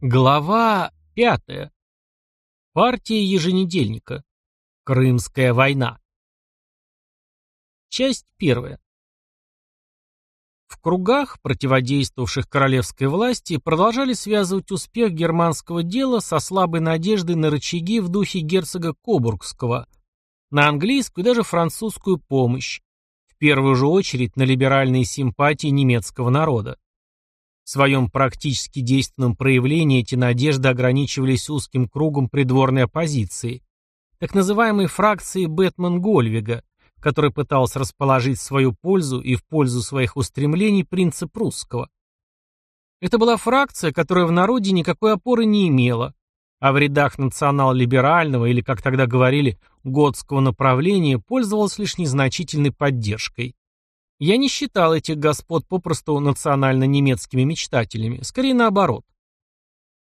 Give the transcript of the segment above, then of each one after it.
Глава пятая. Партия еженедельника. Крымская война. Часть первая. В кругах, противодействовавших королевской власти, продолжали связывать успех германского дела со слабой надеждой на рычаги в духе герцога Кобургского, на английскую и даже французскую помощь, в первую же очередь на либеральные симпатии немецкого народа. В своем практически действенном проявлении эти надежды ограничивались узким кругом придворной оппозиции, так называемой фракции Бэтмен-Гольвига, который пытался расположить в свою пользу и в пользу своих устремлений принца прусского. Это была фракция, которая в народе никакой опоры не имела, а в рядах национал-либерального или, как тогда говорили, готского направления пользовалась лишь незначительной поддержкой. Я не считал этих господ попросту национально-немецкими мечтателями, скорее наоборот.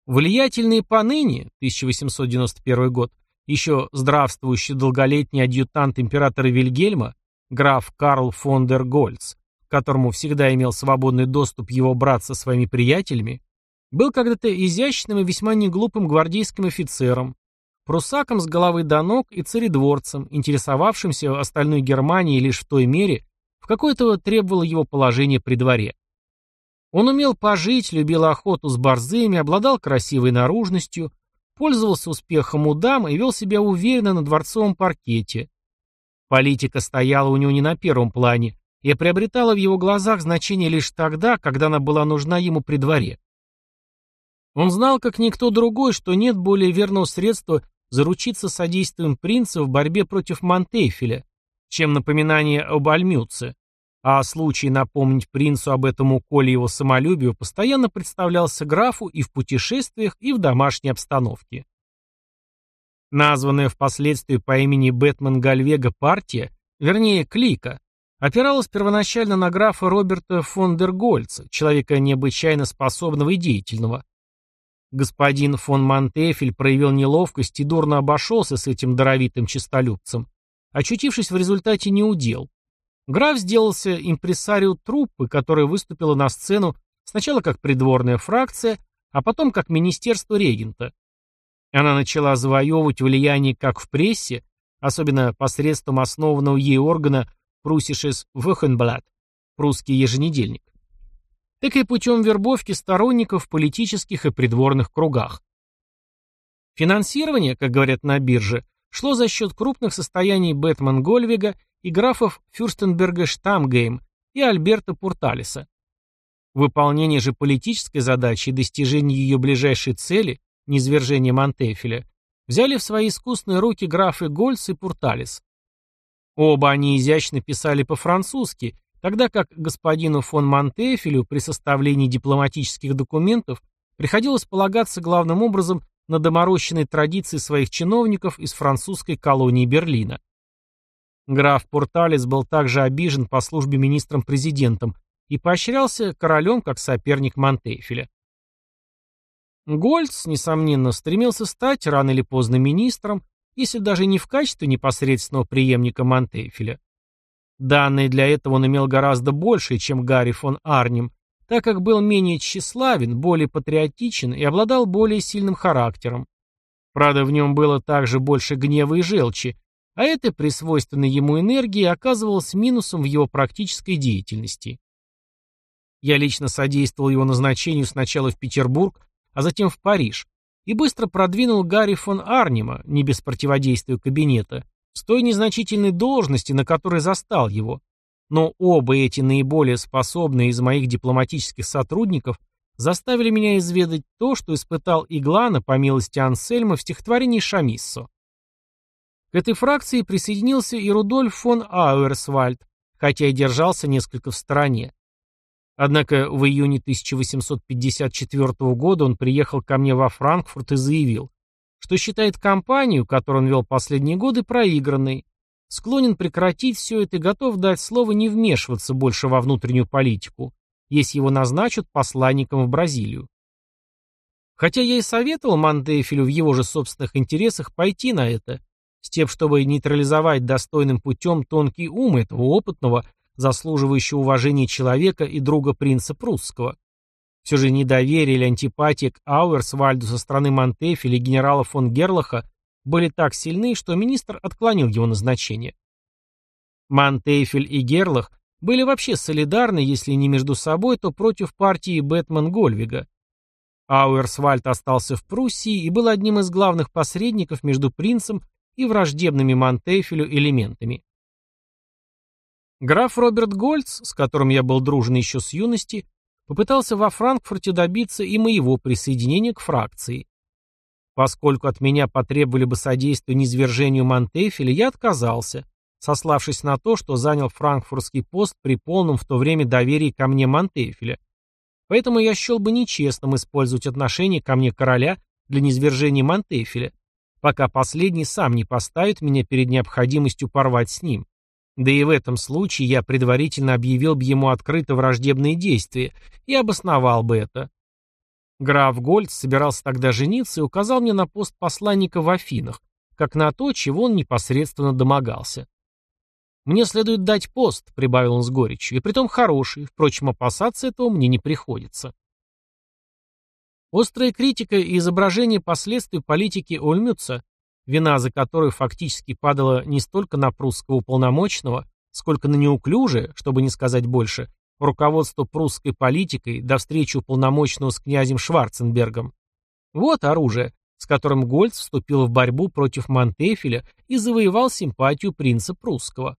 Влиятельные поныне, 1891 год, еще здравствующий долголетний адъютант императора Вильгельма, граф Карл фон дер Гольц, которому всегда имел свободный доступ его брат со своими приятелями, был когда-то изящным и весьма неглупым гвардейским офицером, прусаком с головы до ног и царедворцем, интересовавшимся остальной Германией лишь в той мере, в какое-то требовало его положение при дворе. Он умел пожить, любил охоту с борзыми, обладал красивой наружностью, пользовался успехом у дам и вел себя уверенно на дворцовом паркете. Политика стояла у него не на первом плане и приобретала в его глазах значение лишь тогда, когда она была нужна ему при дворе. Он знал, как никто другой, что нет более верного средства заручиться содействием принца в борьбе против Монтефеля, чем напоминание об Альмюце, а случай напомнить принцу об этом уколе его самолюбию постоянно представлялся графу и в путешествиях, и в домашней обстановке. Названная впоследствии по имени Бэтмен Гальвега партия, вернее клика, опиралась первоначально на графа Роберта фон дер Гольца, человека необычайно способного и деятельного. Господин фон Монтефель проявил неловкость и дурно обошелся с этим даровитым честолюбцем, очутившись в результате неудел. Граф сделался импресарио труппы, которая выступила на сцену сначала как придворная фракция, а потом как министерство регента. Она начала завоевывать влияние как в прессе, особенно посредством основанного ей органа Пруссишес Вохенблат, прусский еженедельник, так и путем вербовки сторонников в политических и придворных кругах. Финансирование, как говорят на бирже, шло за счет крупных состояний Бэтмен Гольвига и графов Фюрстенберга Штамгейм и Альберта Пурталиса. Выполнение же политической задачи и достижение ее ближайшей цели, низвержение Монтефеля, взяли в свои искусные руки графы Гольц и Пурталис. Оба они изящно писали по-французски, тогда как господину фон Монтефелю при составлении дипломатических документов приходилось полагаться главным образом на доморощенной традиции своих чиновников из французской колонии Берлина. Граф Порталес был также обижен по службе министром-президентом и поощрялся королем как соперник Монтейфеля. Гольц, несомненно, стремился стать рано или поздно министром, если даже не в качестве непосредственного преемника Монтейфеля. Данные для этого он имел гораздо больше, чем Гарри фон Арнем, так как был менее тщеславен, более патриотичен и обладал более сильным характером. Правда, в нем было также больше гнева и желчи, а это при свойственной ему энергии оказывалось минусом в его практической деятельности. Я лично содействовал его назначению сначала в Петербург, а затем в Париж, и быстро продвинул Гарри фон Арнима, не без противодействия кабинета, с той незначительной должности, на которой застал его, но оба эти наиболее способные из моих дипломатических сотрудников заставили меня изведать то, что испытал Иглана по милости Ансельма в стихотворении Шамиссо. К этой фракции присоединился и Рудольф фон Ауэрсвальд, хотя и держался несколько в стороне. Однако в июне 1854 года он приехал ко мне во Франкфурт и заявил, что считает кампанию, которую он вел последние годы, проигранной, склонен прекратить все это и готов дать слово не вмешиваться больше во внутреннюю политику, если его назначат посланником в Бразилию. Хотя я и советовал Мандефелю в его же собственных интересах пойти на это, с тем, чтобы нейтрализовать достойным путем тонкий ум этого опытного, заслуживающего уважения человека и друга принца прусского. Все же недоверие или антипатия к Ауэрсвальду со стороны Монтефеля и генерала фон Герлаха были так сильны, что министр отклонил его назначение. Монтефель и Герлах были вообще солидарны, если не между собой, то против партии Бэтмен-Гольвига. Ауэрсвальд остался в Пруссии и был одним из главных посредников между принцем и враждебными Монтефелю элементами. Граф Роберт Гольц, с которым я был дружен еще с юности, попытался во Франкфурте добиться и моего присоединения к фракции. Поскольку от меня потребовали бы содействия низвержению Монтефеля, я отказался, сославшись на то, что занял франкфуртский пост при полном в то время доверии ко мне Монтефеля. Поэтому я счел бы нечестным использовать отношение ко мне короля для низвержения Монтефеля, пока последний сам не поставит меня перед необходимостью порвать с ним. Да и в этом случае я предварительно объявил бы ему открыто враждебные действия и обосновал бы это. Граф Гольц собирался тогда жениться и указал мне на пост посланника в Афинах, как на то, чего он непосредственно домогался. «Мне следует дать пост», — прибавил он с горечью, — «и притом хороший, впрочем, опасаться этого мне не приходится». Острая критика и изображение последствий политики Ольмюца, вина за которую фактически падала не столько на прусского уполномоченного, сколько на неуклюжее, чтобы не сказать больше, руководство прусской политикой до встречи уполномоченного с князем Шварценбергом. Вот оружие, с которым Гольц вступил в борьбу против Монтефеля и завоевал симпатию принца прусского.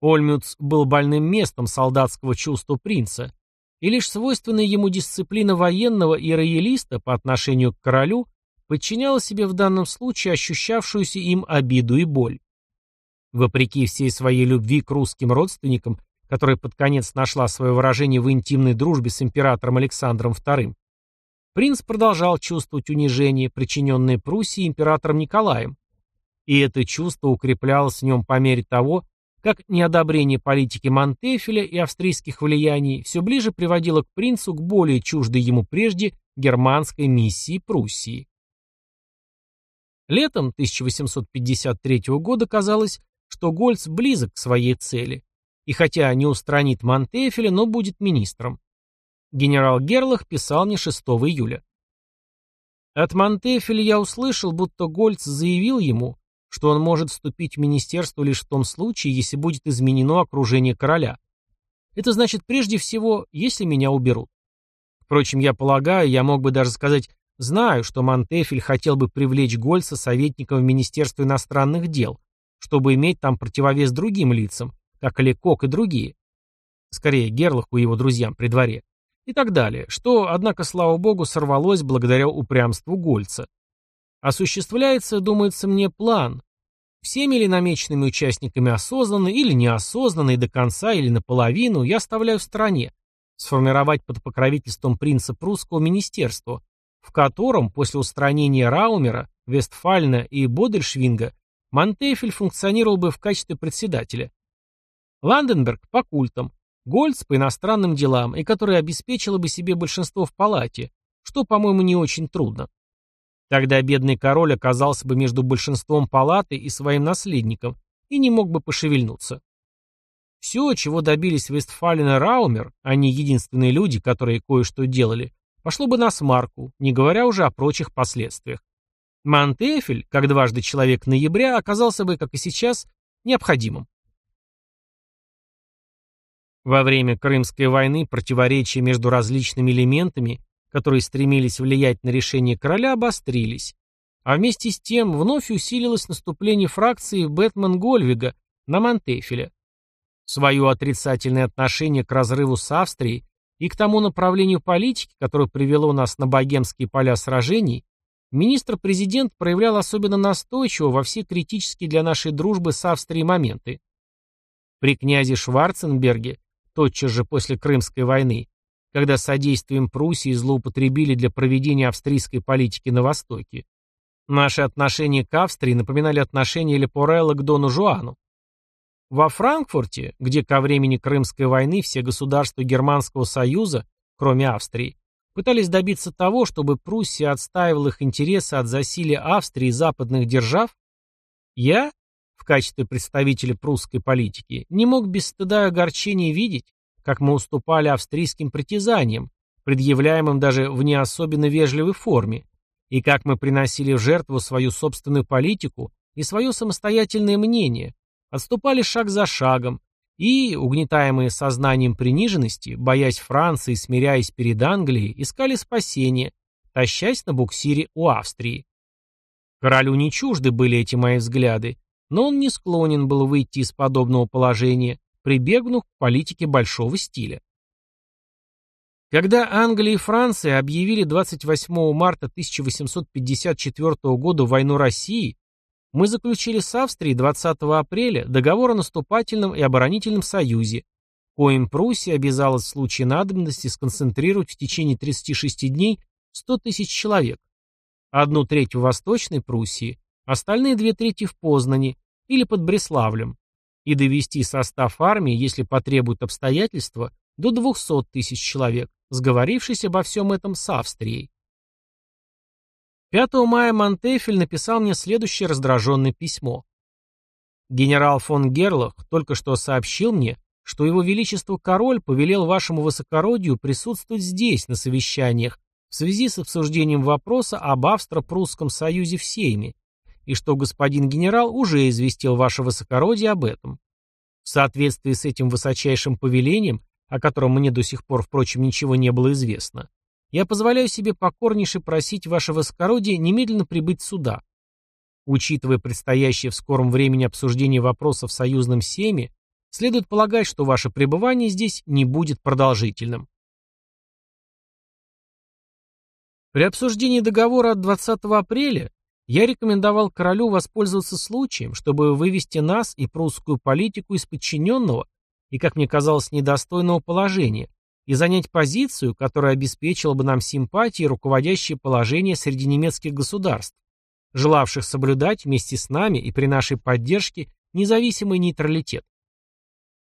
Ольмюц был больным местом солдатского чувства принца, и лишь свойственная ему дисциплина военного и роялиста по отношению к королю подчиняла себе в данном случае ощущавшуюся им обиду и боль. Вопреки всей своей любви к русским родственникам, которая под конец нашла свое выражение в интимной дружбе с императором Александром II, принц продолжал чувствовать унижение, причиненное Пруссии императором Николаем, и это чувство укреплялось в нем по мере того, как неодобрение политики Монтефеля и австрийских влияний все ближе приводило к принцу к более чуждой ему прежде германской миссии Пруссии. Летом 1853 года казалось, что Гольц близок к своей цели, и хотя не устранит Монтефеля, но будет министром. Генерал Герлах писал мне 6 июля. От Монтефеля я услышал, будто Гольц заявил ему, что он может вступить в министерство лишь в том случае, если будет изменено окружение короля. Это значит прежде всего, если меня уберут. Впрочем, я полагаю, я мог бы даже сказать, знаю, что Монтефель хотел бы привлечь Гольца советником в Министерство иностранных дел, чтобы иметь там противовес другим лицам, как Лекок и другие. Скорее, Герлаху и его друзьям при дворе. И так далее, что, однако, слава богу, сорвалось благодаря упрямству Гольца. Осуществляется, думается мне, план. Всеми ли намеченными участниками осознанно или неосознанно и до конца или наполовину я оставляю в стороне. Сформировать под покровительством принца прусского министерства, в котором после устранения Раумера, Вестфальна и Бодельшвинга Монтефель функционировал бы в качестве председателя. Ланденберг по культам, Гольц по иностранным делам, и которая обеспечила бы себе большинство в палате, что, по-моему, не очень трудно. Тогда бедный король оказался бы между большинством палаты и своим наследником и не мог бы пошевельнуться. Все, чего добились Вестфален и Раумер, они единственные люди, которые кое-что делали, пошло бы на смарку, не говоря уже о прочих последствиях. Монтефель, как дважды человек ноября, оказался бы, как и сейчас, необходимым. Во время Крымской войны противоречия между различными элементами которые стремились влиять на решение короля, обострились. А вместе с тем вновь усилилось наступление фракции Бэтмен-Гольвига на Монтефеля. Свое отрицательное отношение к разрыву с Австрией и к тому направлению политики, которое привело нас на богемские поля сражений, министр-президент проявлял особенно настойчиво во все критические для нашей дружбы с Австрией моменты. При князе Шварценберге, тотчас же после Крымской войны, когда содействием Пруссии злоупотребили для проведения австрийской политики на Востоке. Наши отношения к Австрии напоминали отношения Лепорелла к Дону Жуану. Во Франкфурте, где ко времени Крымской войны все государства Германского Союза, кроме Австрии, пытались добиться того, чтобы Пруссия отстаивала их интересы от засилия Австрии и западных держав, я, в качестве представителя прусской политики, не мог без стыда и огорчения видеть, как мы уступали австрийским притязаниям, предъявляемым даже в не особенно вежливой форме, и как мы приносили в жертву свою собственную политику и свое самостоятельное мнение, отступали шаг за шагом, и, угнетаемые сознанием приниженности, боясь Франции смиряясь перед Англией, искали спасения, тащась на буксире у Австрии. Королю не чужды были эти мои взгляды, но он не склонен был выйти из подобного положения, прибегнув к политике большого стиля. Когда Англия и Франция объявили 28 марта 1854 года войну России, мы заключили с Австрией 20 апреля договор о наступательном и оборонительном союзе, коим Пруссия обязалась в случае надобности сконцентрировать в течение 36 дней 100 тысяч человек, одну треть в Восточной Пруссии, остальные две трети в Познани или под Бреславлем, и довести состав армии, если потребуют обстоятельства, до 200 тысяч человек, сговорившись обо всем этом с Австрией. 5 мая Монтефель написал мне следующее раздраженное письмо. Генерал фон Герлах только что сообщил мне, что его величество король повелел вашему высокородию присутствовать здесь, на совещаниях, в связи с обсуждением вопроса об Австро-Прусском союзе в Сейме, и что господин генерал уже известил ваше высокородие об этом. В соответствии с этим высочайшим повелением о котором мне до сих пор, впрочем, ничего не было известно, я позволяю себе покорнейше просить ваше воскородие немедленно прибыть сюда. Учитывая предстоящее в скором времени обсуждение вопросов в союзном семе, следует полагать, что ваше пребывание здесь не будет продолжительным. При обсуждении договора от 20 апреля я рекомендовал королю воспользоваться случаем, чтобы вывести нас и прусскую политику из подчиненного и, как мне казалось, недостойного положения, и занять позицию, которая обеспечила бы нам симпатии и руководящее положение среди немецких государств, желавших соблюдать вместе с нами и при нашей поддержке независимый нейтралитет.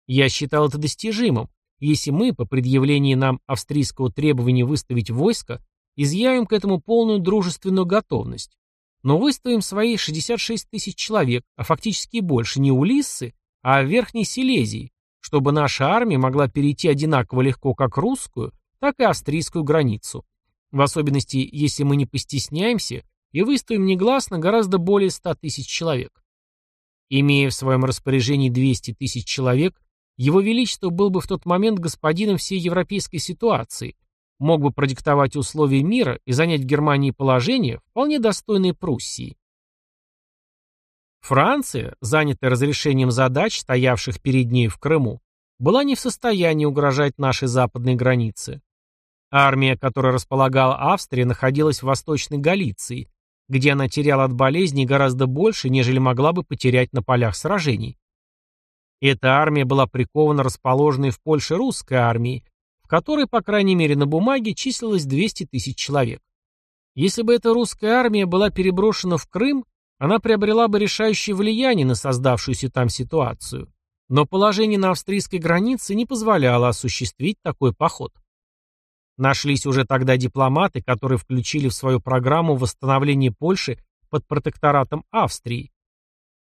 Я считал это достижимым, если мы, по предъявлении нам австрийского требования выставить войско, изъявим к этому полную дружественную готовность. Но выставим свои 66 тысяч человек, а фактически больше не у Лиссы, а в Верхней Силезии, чтобы наша армия могла перейти одинаково легко как русскую, так и австрийскую границу. В особенности, если мы не постесняемся и выставим негласно гораздо более 100 тысяч человек. Имея в своем распоряжении 200 тысяч человек, его Величество был бы в тот момент господином всей европейской ситуации, мог бы продиктовать условия мира и занять в Германии положение, вполне достойное Пруссии. Франция, занятая разрешением задач, стоявших перед ней в Крыму, была не в состоянии угрожать нашей западной границе. Армия, которой располагала Австрия, находилась в Восточной Галиции, где она теряла от болезней гораздо больше, нежели могла бы потерять на полях сражений. Эта армия была прикована расположенной в Польше русской армией, в которой, по крайней мере на бумаге, числилось 200 тысяч человек. Если бы эта русская армия была переброшена в Крым, она приобрела бы решающее влияние на создавшуюся там ситуацию. Но положение на австрийской границе не позволяло осуществить такой поход. Нашлись уже тогда дипломаты, которые включили в свою программу восстановление Польши под протекторатом Австрии.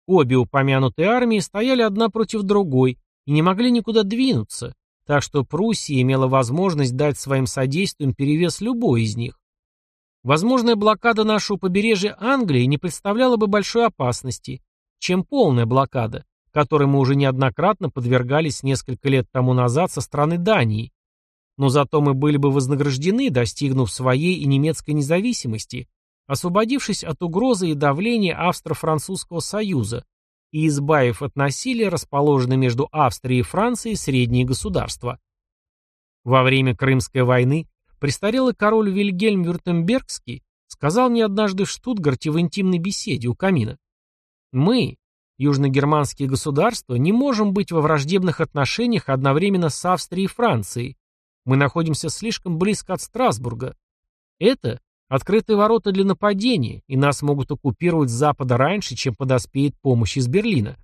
Обе упомянутые армии стояли одна против другой и не могли никуда двинуться, так что Пруссия имела возможность дать своим содействием перевес любой из них. Возможная блокада нашего побережья Англии не представляла бы большой опасности, чем полная блокада, которой мы уже неоднократно подвергались несколько лет тому назад со стороны Дании. Но зато мы были бы вознаграждены, достигнув своей и немецкой независимости, освободившись от угрозы и давления Австро-Французского союза и избавив от насилия, расположенного между Австрией и Францией, средние государства. Во время Крымской войны Престарелый король Вильгельм Вюртембергский сказал мне однажды в Штутгарте в интимной беседе у камина. Мы, южногерманские государства, не можем быть во враждебных отношениях одновременно с Австрией и Францией. Мы находимся слишком близко от Страсбурга. Это открытые ворота для нападения, и нас могут оккупировать с запада раньше, чем подоспеет помощь из Берлина.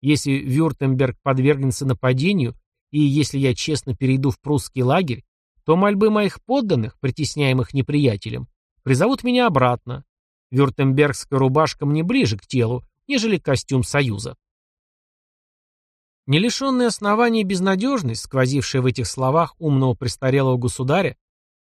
Если Вюртемберг подвергнется нападению, и если я честно перейду в прусский лагерь, то мольбы моих подданных, притесняемых неприятелем, призовут меня обратно. Вюртембергская рубашка мне ближе к телу, нежели костюм Союза. Не основания безнадежность, сквозившая в этих словах умного престарелого государя,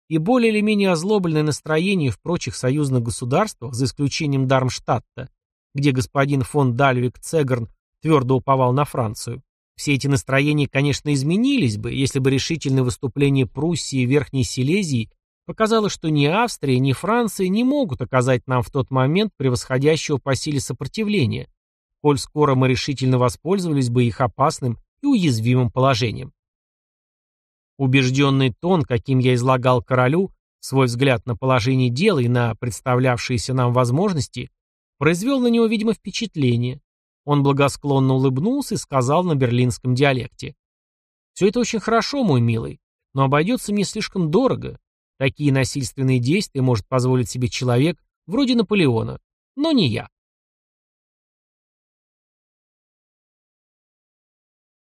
и более или менее озлобленное настроение в прочих союзных государствах, за исключением Дармштадта, где господин фон Дальвик Цегарн твердо уповал на Францию, все эти настроения, конечно, изменились бы, если бы решительное выступление Пруссии и Верхней Силезии показало, что ни Австрия, ни Франция не могут оказать нам в тот момент превосходящего по силе сопротивления, коль скоро мы решительно воспользовались бы их опасным и уязвимым положением. Убежденный тон, каким я излагал королю, свой взгляд на положение дела и на представлявшиеся нам возможности, произвел на него, видимо, впечатление. Он благосклонно улыбнулся и сказал на берлинском диалекте. «Все это очень хорошо, мой милый, но обойдется мне слишком дорого. Такие насильственные действия может позволить себе человек вроде Наполеона, но не я».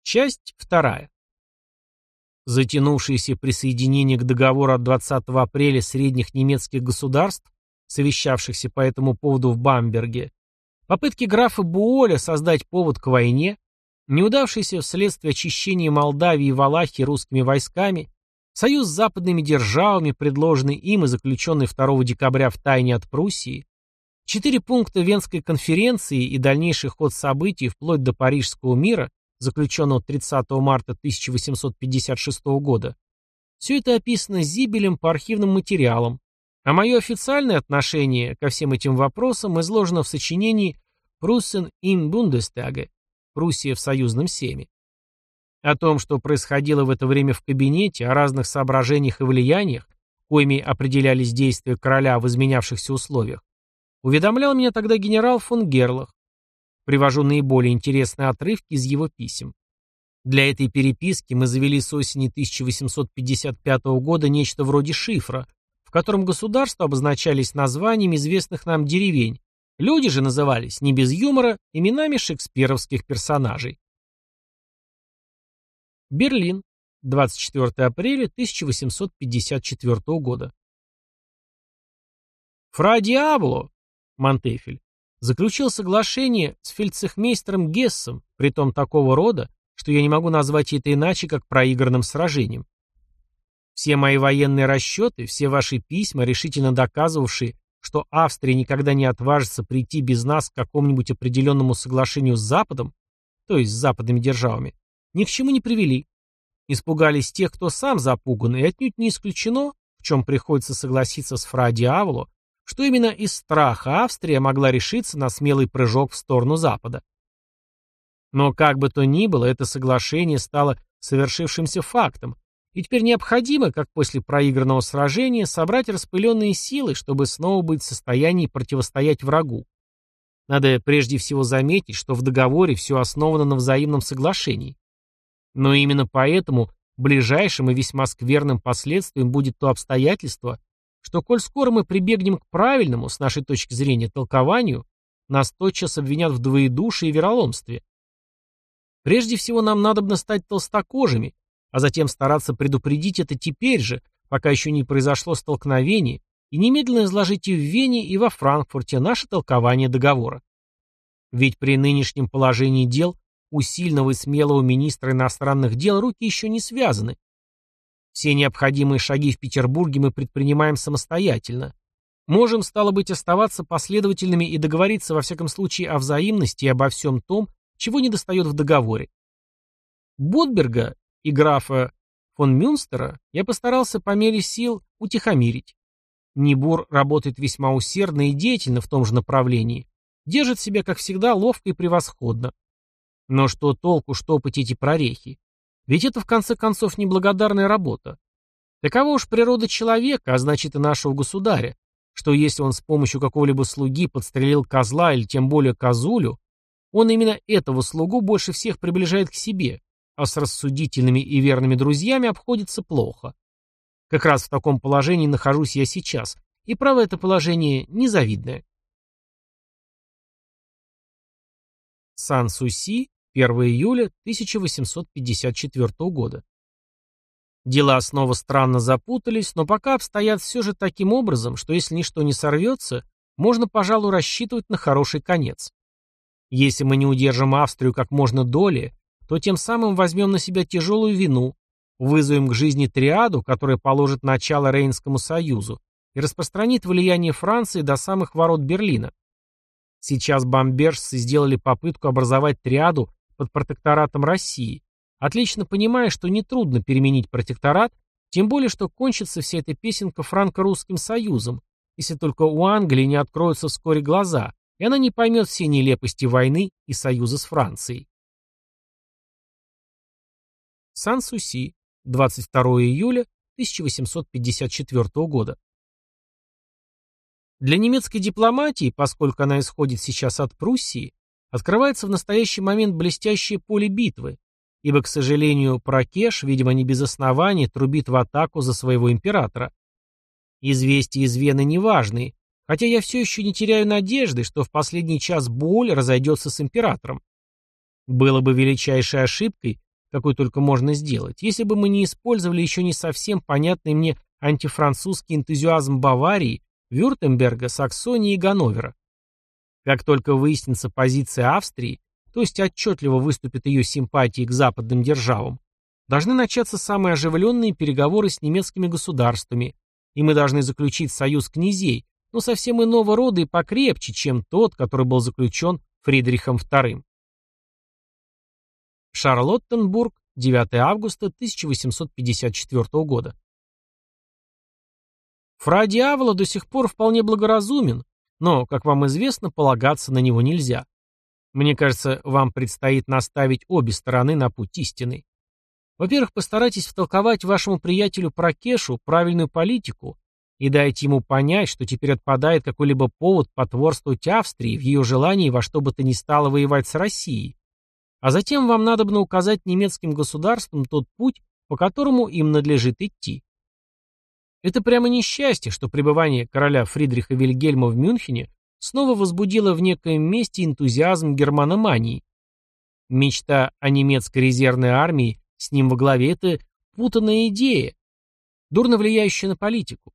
Часть вторая. Затянувшееся присоединение к договору от 20 апреля средних немецких государств, совещавшихся по этому поводу в Бамберге, попытки графа Буоля создать повод к войне, неудавшийся вследствие очищения Молдавии и Валахии русскими войсками, союз с западными державами, предложенный им и заключенный 2 декабря в тайне от Пруссии, четыре пункта Венской конференции и дальнейший ход событий вплоть до Парижского мира, заключенного 30 марта 1856 года, все это описано Зибелем по архивным материалам, а мое официальное отношение ко всем этим вопросам изложено в сочинении «Пруссен им Бундестаге» «Пруссия в союзном семе». О том, что происходило в это время в кабинете, о разных соображениях и влияниях, коими определялись действия короля в изменявшихся условиях, уведомлял меня тогда генерал фон Герлах, Привожу наиболее интересные отрывки из его писем. Для этой переписки мы завели с осени 1855 года нечто вроде шифра, в котором государства обозначались названиями известных нам деревень, люди же назывались, не без юмора, именами шекспировских персонажей. Берлин, 24 апреля 1854 года. Фра Диабло, Монтефель, заключил соглашение с фельдцехмейстером Гессом, притом такого рода, что я не могу назвать это иначе, как проигранным сражением. Все мои военные расчеты, все ваши письма, решительно доказывавшие, что Австрия никогда не отважится прийти без нас к какому-нибудь определенному соглашению с Западом, то есть с западными державами, ни к чему не привели. Испугались тех, кто сам запуган, и отнюдь не исключено, в чем приходится согласиться с Фра Диаволо, что именно из страха Австрия могла решиться на смелый прыжок в сторону Запада. Но как бы то ни было, это соглашение стало совершившимся фактом, и теперь необходимо, как после проигранного сражения, собрать распыленные силы, чтобы снова быть в состоянии противостоять врагу. Надо прежде всего заметить, что в договоре все основано на взаимном соглашении. Но именно поэтому ближайшим и весьма скверным последствием будет то обстоятельство, что коль скоро мы прибегнем к правильному, с нашей точки зрения, толкованию, нас тотчас обвинят в двоедушии и вероломстве. Прежде всего нам надо стать толстокожими, а затем стараться предупредить это теперь же, пока еще не произошло столкновение, и немедленно изложить и в Вене, и во Франкфурте наше толкование договора. Ведь при нынешнем положении дел у сильного и смелого министра иностранных дел руки еще не связаны, все необходимые шаги в Петербурге мы предпринимаем самостоятельно. Можем, стало быть, оставаться последовательными и договориться во всяком случае о взаимности и обо всем том, чего недостает в договоре. Ботберга и графа фон Мюнстера я постарался по мере сил утихомирить. Нибур работает весьма усердно и деятельно в том же направлении, держит себя, как всегда, ловко и превосходно. Но что толку штопать эти прорехи? Ведь это, в конце концов, неблагодарная работа. Такова уж природа человека, а значит и нашего государя, что если он с помощью какого-либо слуги подстрелил козла или тем более козулю, он именно этого слугу больше всех приближает к себе, а с рассудительными и верными друзьями обходится плохо. Как раз в таком положении нахожусь я сейчас, и право это положение незавидное. Сан-Суси, 1 июля 1854 года. Дела снова странно запутались, но пока обстоят все же таким образом, что если ничто не сорвется, можно, пожалуй, рассчитывать на хороший конец. Если мы не удержим Австрию как можно долее, то тем самым возьмем на себя тяжелую вину, Вызовем к жизни триаду, которая положит начало Рейнскому союзу и распространит влияние Франции до самых ворот Берлина. Сейчас бомбержцы сделали попытку образовать триаду под протекторатом России, отлично понимая, что нетрудно переменить протекторат, тем более, что кончится вся эта песенка франко-русским союзом, если только у Англии не откроются вскоре глаза, и она не поймет все нелепости войны и союза с Францией. Сан-Суси, 22 июля 1854 года. Для немецкой дипломатии, поскольку она исходит сейчас от Пруссии, открывается в настоящий момент блестящее поле битвы, ибо, к сожалению, Пракеш, видимо, не без оснований, трубит в атаку за своего императора. Известия из Вены неважные, хотя я все еще не теряю надежды, что в последний час боль разойдется с императором. Было бы величайшей ошибкой, какой только можно сделать, если бы мы не использовали еще не совсем понятный мне антифранцузский энтузиазм Баварии Вюртемберга, Саксонии и Ганновера. Как только выяснится позиция Австрии, то есть отчетливо выступит ее симпатии к западным державам, должны начаться самые оживленные переговоры с немецкими государствами, и мы должны заключить союз князей, но совсем иного рода и покрепче, чем тот, который был заключен Фридрихом II. Шарлоттенбург, 9 августа 1854 года. Фра Диавола до сих пор вполне благоразумен, но, как вам известно, полагаться на него нельзя. Мне кажется, вам предстоит наставить обе стороны на путь истины. Во-первых, постарайтесь втолковать вашему приятелю Прокешу правильную политику и дайте ему понять, что теперь отпадает какой-либо повод потворствовать Австрии в ее желании во что бы то ни стало воевать с Россией. А затем вам надо бы указать немецким государствам тот путь, по которому им надлежит идти. Это прямо несчастье, что пребывание короля Фридриха Вильгельма в Мюнхене снова возбудило в некоем месте энтузиазм германомании. Мечта о немецкой резервной армии с ним во главе – это путанная идея, дурно влияющая на политику.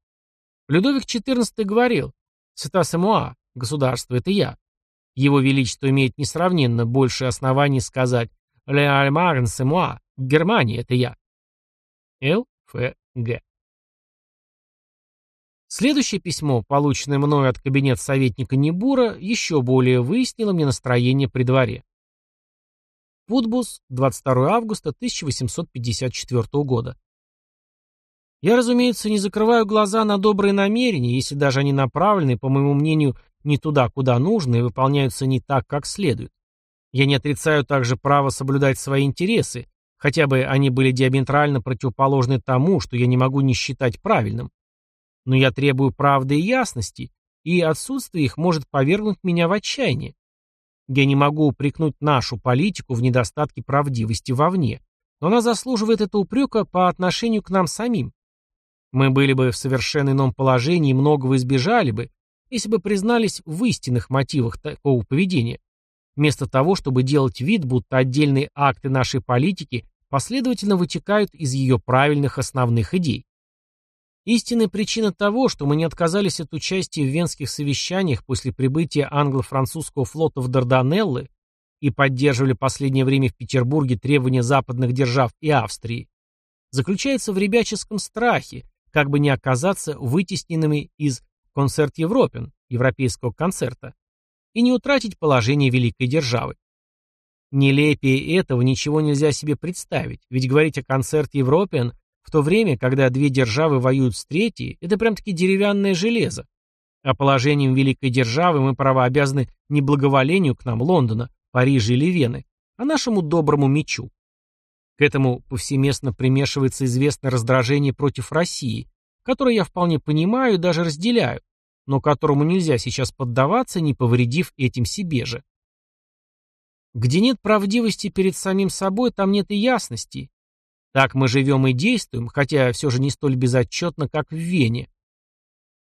Людовик XIV говорил «Сета муа, государство – это я». Его Величество имеет несравненно больше оснований сказать «Ле альмарн муа, Германия – это я». Л. Ф. Г. Следующее письмо, полученное мною от кабинета советника Небура, еще более выяснило мне настроение при дворе. Путбус, 22 августа 1854 года. Я, разумеется, не закрываю глаза на добрые намерения, если даже они направлены, по моему мнению, не туда, куда нужно, и выполняются не так, как следует. Я не отрицаю также право соблюдать свои интересы, хотя бы они были диаметрально противоположны тому, что я не могу не считать правильным. Но я требую правды и ясности, и отсутствие их может повергнуть меня в отчаяние. Я не могу упрекнуть нашу политику в недостатке правдивости вовне, но она заслуживает этого упрека по отношению к нам самим. Мы были бы в совершенно ином положении и многого избежали бы, если бы признались в истинных мотивах такого поведения, вместо того, чтобы делать вид, будто отдельные акты нашей политики последовательно вытекают из ее правильных основных идей. Истинная причина того, что мы не отказались от участия в венских совещаниях после прибытия англо-французского флота в Дарданеллы и поддерживали последнее время в Петербурге требования западных держав и Австрии, заключается в ребяческом страхе, как бы не оказаться вытесненными из «Концерт Европен» европейского концерта и не утратить положение великой державы. Нелепее этого ничего нельзя себе представить, ведь говорить о концерте Европен в то время, когда две державы воюют с третьей, это прям-таки деревянное железо. А положением великой державы мы право обязаны не благоволению к нам Лондона, Парижа или Вены, а нашему доброму мечу. К этому повсеместно примешивается известное раздражение против России, которое я вполне понимаю и даже разделяю, но которому нельзя сейчас поддаваться, не повредив этим себе же. Где нет правдивости перед самим собой, там нет и ясности, так мы живем и действуем, хотя все же не столь безотчетно, как в Вене.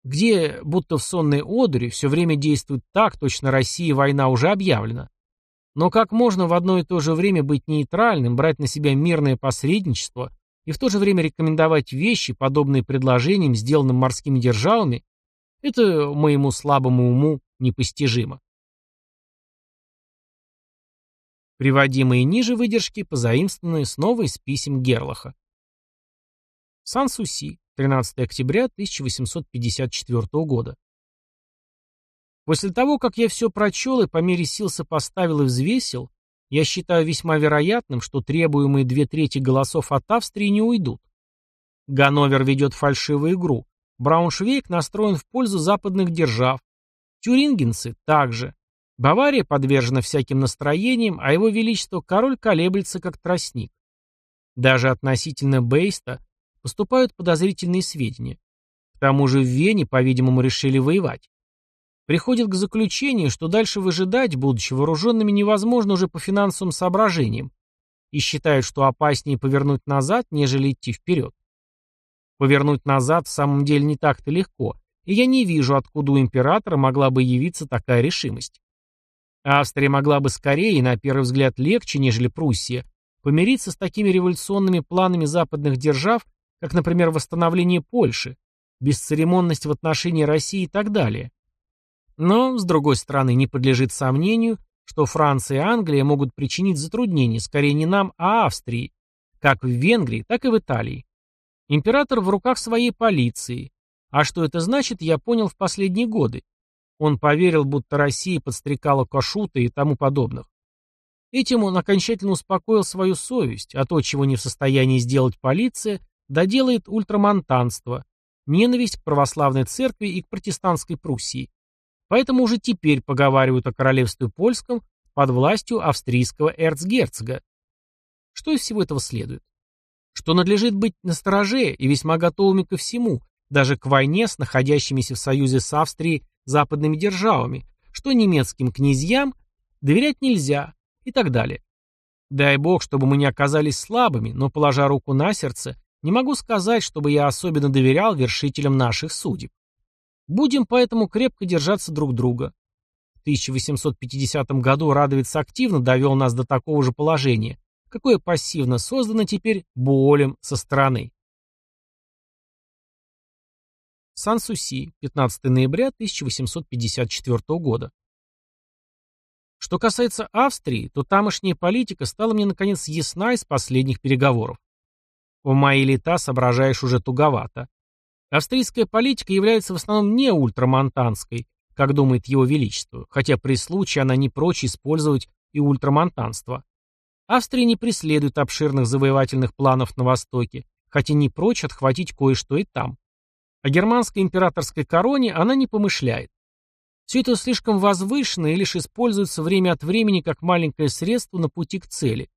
Где, будто в сонной одуре, все время действует так, точно России война уже объявлена. Но как можно в одно и то же время быть нейтральным, брать на себя мирное посредничество и в то же время рекомендовать вещи, подобные предложениям, сделанным морскими державами, это моему слабому уму непостижимо. Приводимые ниже выдержки позаимствованы снова из писем Герлаха. Сан-Суси, 13 октября 1854 года. После того, как я все прочел и по мере сил сопоставил и взвесил, я считаю весьма вероятным, что требуемые две трети голосов от Австрии не уйдут. Ганновер ведет фальшивую игру. Брауншвейг настроен в пользу западных держав. Тюрингенцы также. Бавария подвержена всяким настроениям, а его величество король колеблется как тростник. Даже относительно Бейста поступают подозрительные сведения. К тому же в Вене, по-видимому, решили воевать. Приходит к заключению, что дальше выжидать, будучи вооруженными, невозможно уже по финансовым соображениям, и считают, что опаснее повернуть назад, нежели идти вперед. Повернуть назад в самом деле не так-то легко, и я не вижу, откуда у императора могла бы явиться такая решимость. Австрия могла бы скорее и, на первый взгляд, легче, нежели Пруссия, помириться с такими революционными планами западных держав, как, например, восстановление Польши, бесцеремонность в отношении России и так далее. Но, с другой стороны, не подлежит сомнению, что Франция и Англия могут причинить затруднения скорее не нам, а Австрии, как в Венгрии, так и в Италии. Император в руках своей полиции. А что это значит, я понял в последние годы. Он поверил, будто Россия подстрекала Кашута и тому подобных. Этим он окончательно успокоил свою совесть, а то, чего не в состоянии сделать полиция, доделает ультрамонтанство, ненависть к православной церкви и к протестантской Пруссии. Поэтому уже теперь поговаривают о королевстве польском под властью австрийского эрцгерцога. Что из всего этого следует? Что надлежит быть настороже и весьма готовыми ко всему, даже к войне с находящимися в союзе с Австрией западными державами, что немецким князьям доверять нельзя и так далее. Дай бог, чтобы мы не оказались слабыми, но, положа руку на сердце, не могу сказать, чтобы я особенно доверял вершителям наших судеб. Будем поэтому крепко держаться друг друга. В 1850 году Радовец активно довел нас до такого же положения, какое пассивно создано теперь Буолем со стороны. Сан-Суси, 15 ноября 1854 года. Что касается Австрии, то тамошняя политика стала мне наконец ясна из последних переговоров. В мои лета соображаешь уже туговато. Австрийская политика является в основном не ультрамонтанской, как думает его величество, хотя при случае она не прочь использовать и ультрамонтанство. Австрия не преследует обширных завоевательных планов на Востоке, хотя не прочь отхватить кое-что и там. О германской императорской короне она не помышляет. Все это слишком возвышенно и лишь используется время от времени как маленькое средство на пути к цели.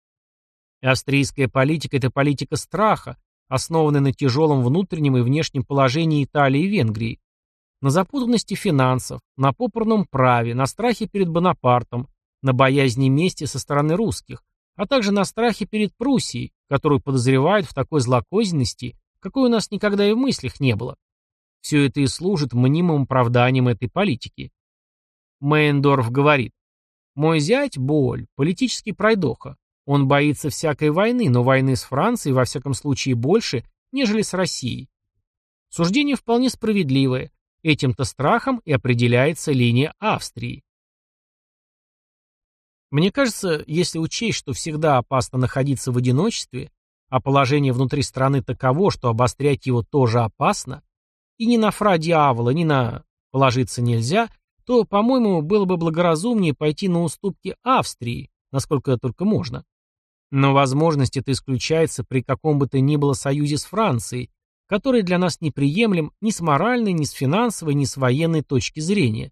Австрийская политика – это политика страха, основанная на тяжелом внутреннем и внешнем положении Италии и Венгрии, на запутанности финансов, на попорном праве, на страхе перед Бонапартом, на боязни мести со стороны русских, а также на страхе перед Пруссией, которую подозревают в такой злокозненности, какой у нас никогда и в мыслях не было. Все это и служит мнимым оправданием этой политики. Мейндорф говорит, «Мой зять – боль, политический пройдоха. Он боится всякой войны, но войны с Францией во всяком случае больше, нежели с Россией. Суждение вполне справедливое. Этим-то страхом и определяется линия Австрии. Мне кажется, если учесть, что всегда опасно находиться в одиночестве, а положение внутри страны таково, что обострять его тоже опасно, и ни на фра дьявола, ни на положиться нельзя, то, по-моему, было бы благоразумнее пойти на уступки Австрии, насколько только можно. Но возможность это исключается при каком бы то ни было союзе с Францией, который для нас неприемлем ни с моральной, ни с финансовой, ни с военной точки зрения.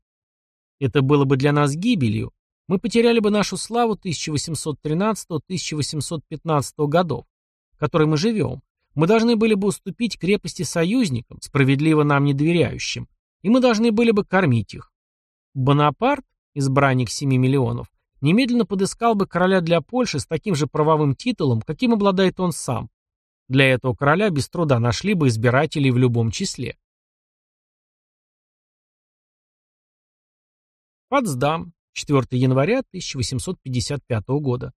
Это было бы для нас гибелью. Мы потеряли бы нашу славу 1813-1815 годов, в которой мы живем, мы должны были бы уступить крепости союзникам, справедливо нам не доверяющим, и мы должны были бы кормить их. Бонапарт, избранник 7 миллионов, немедленно подыскал бы короля для Польши с таким же правовым титулом, каким обладает он сам. Для этого короля без труда нашли бы избирателей в любом числе. Потсдам, 4 января 1855 года.